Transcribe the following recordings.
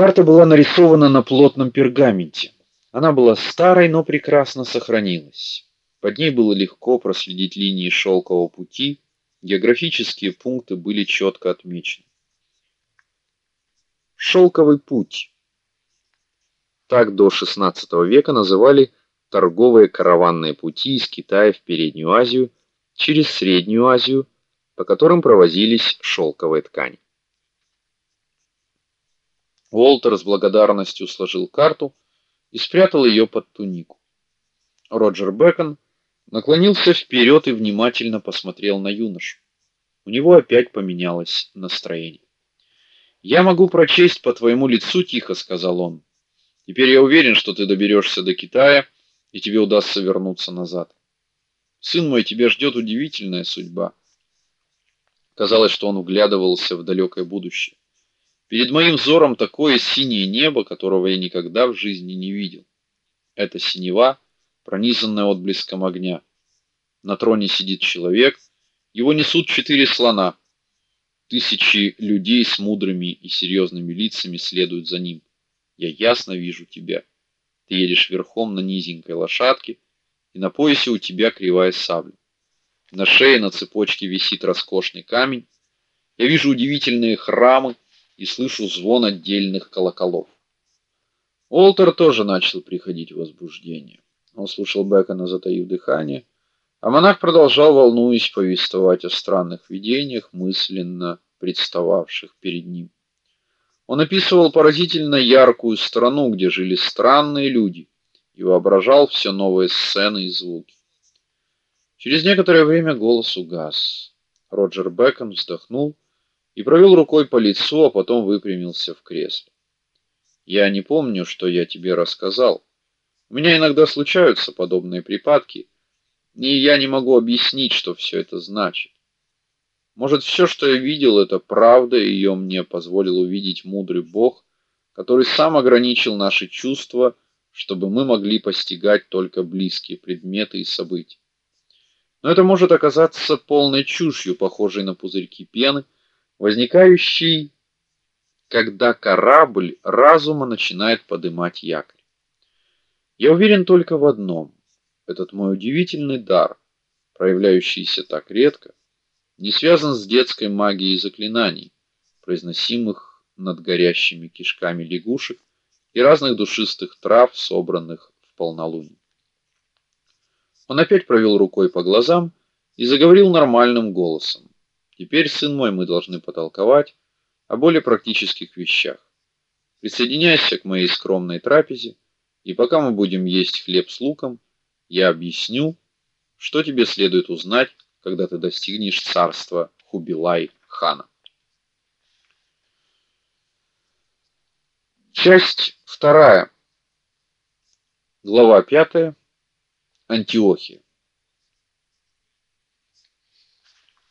Карта была нарисована на плотном пергаменте. Она была старой, но прекрасно сохранилась. Под ней было легко проследить линии шелкового пути, географические пункты были четко отмечены. Шелковый путь. Так до XVI века называли торговые караванные пути из Китая в Переднюю Азию через Среднюю Азию, по которым провозились шелковые ткани. Уолтер с благодарностью сложил карту и спрятал ее под тунику. Роджер Бэкон наклонился вперед и внимательно посмотрел на юношу. У него опять поменялось настроение. "Я могу прочесть по твоему лицу", тихо сказал он. "Теперь я уверен, что ты доберешься до Китая, и тебе удастся вернуться назад. Сын мой, тебя ждет удивительная судьба". Казалось, что он вглядывался в далекое будущее. Перед моим взором такое синее небо, которого я никогда в жизни не видел. Это синева, пронизанная отблеском огня. На троне сидит человек, его несут четыре слона. Тысячи людей с мудрыми и серьезными лицами следуют за ним. Я ясно вижу тебя. Ты едешь верхом на низенькой лошадке, и на поясе у тебя кривая сабля. На шее на цепочке висит роскошный камень. Я вижу удивительные храмы, и слышу звон отдельных колоколов. Олтер тоже начал приходить в возбуждение. Он слушал Бекона, затаив дыхание, а монах продолжал, волнуясь, повествовать о странных видениях, мысленно представавших перед ним. Он описывал поразительно яркую страну, где жили странные люди, и воображал все новые сцены и звуки. Через некоторое время голос угас. Роджер Бекон вздохнул и провел рукой по лицу, а потом выпрямился в кресле. Я не помню, что я тебе рассказал. У меня иногда случаются подобные припадки, и я не могу объяснить, что все это значит. Может, все, что я видел, это правда, и ее мне позволил увидеть мудрый Бог, который сам ограничил наши чувства, чтобы мы могли постигать только близкие предметы и события. Но это может оказаться полной чушью, похожей на пузырьки пены, возникающий, когда корабль разума начинает поднимать якорь. Я уверен только в одном: этот мой удивительный дар, проявляющийся так редко, не связан с детской магией заклинаний, произносимых над горящими кишками лягушек и разных душистых трав, собранных в полнолуние. Он опять провел рукой по глазам и заговорил нормальным голосом. Теперь, сын мой, мы должны потолковать о более практических вещах. Присоединяйся к моей скромной трапезе, и пока мы будем есть хлеб с луком, я объясню, что тебе следует узнать, когда ты достигнешь царства Хубилай-хана. Часть вторая. Глава пятая. Антиохия.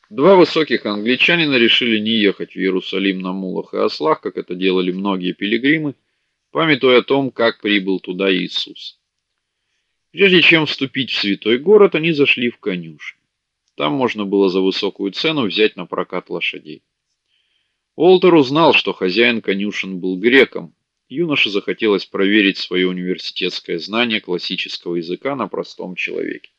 Два высоких англичанина решили не ехать в Иерусалим на мулах и ослах, как это делали многие пилигримы, памятуя о том, как прибыл туда Иисус. Прежде чем вступить в святой город, они зашли в конюшню. Там можно было за высокую цену взять на прокат лошадей. Уолтер узнал, что хозяин конюшен был греком. Юноше захотелось проверить свое университетское знание классического языка на простом человеке.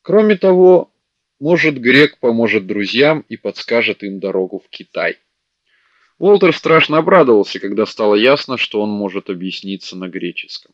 Кроме того, может, грек поможет друзьям и подскажет им дорогу в Китай. Уолтер страшно обрадовался, когда стало ясно, что он может объясниться на греческом.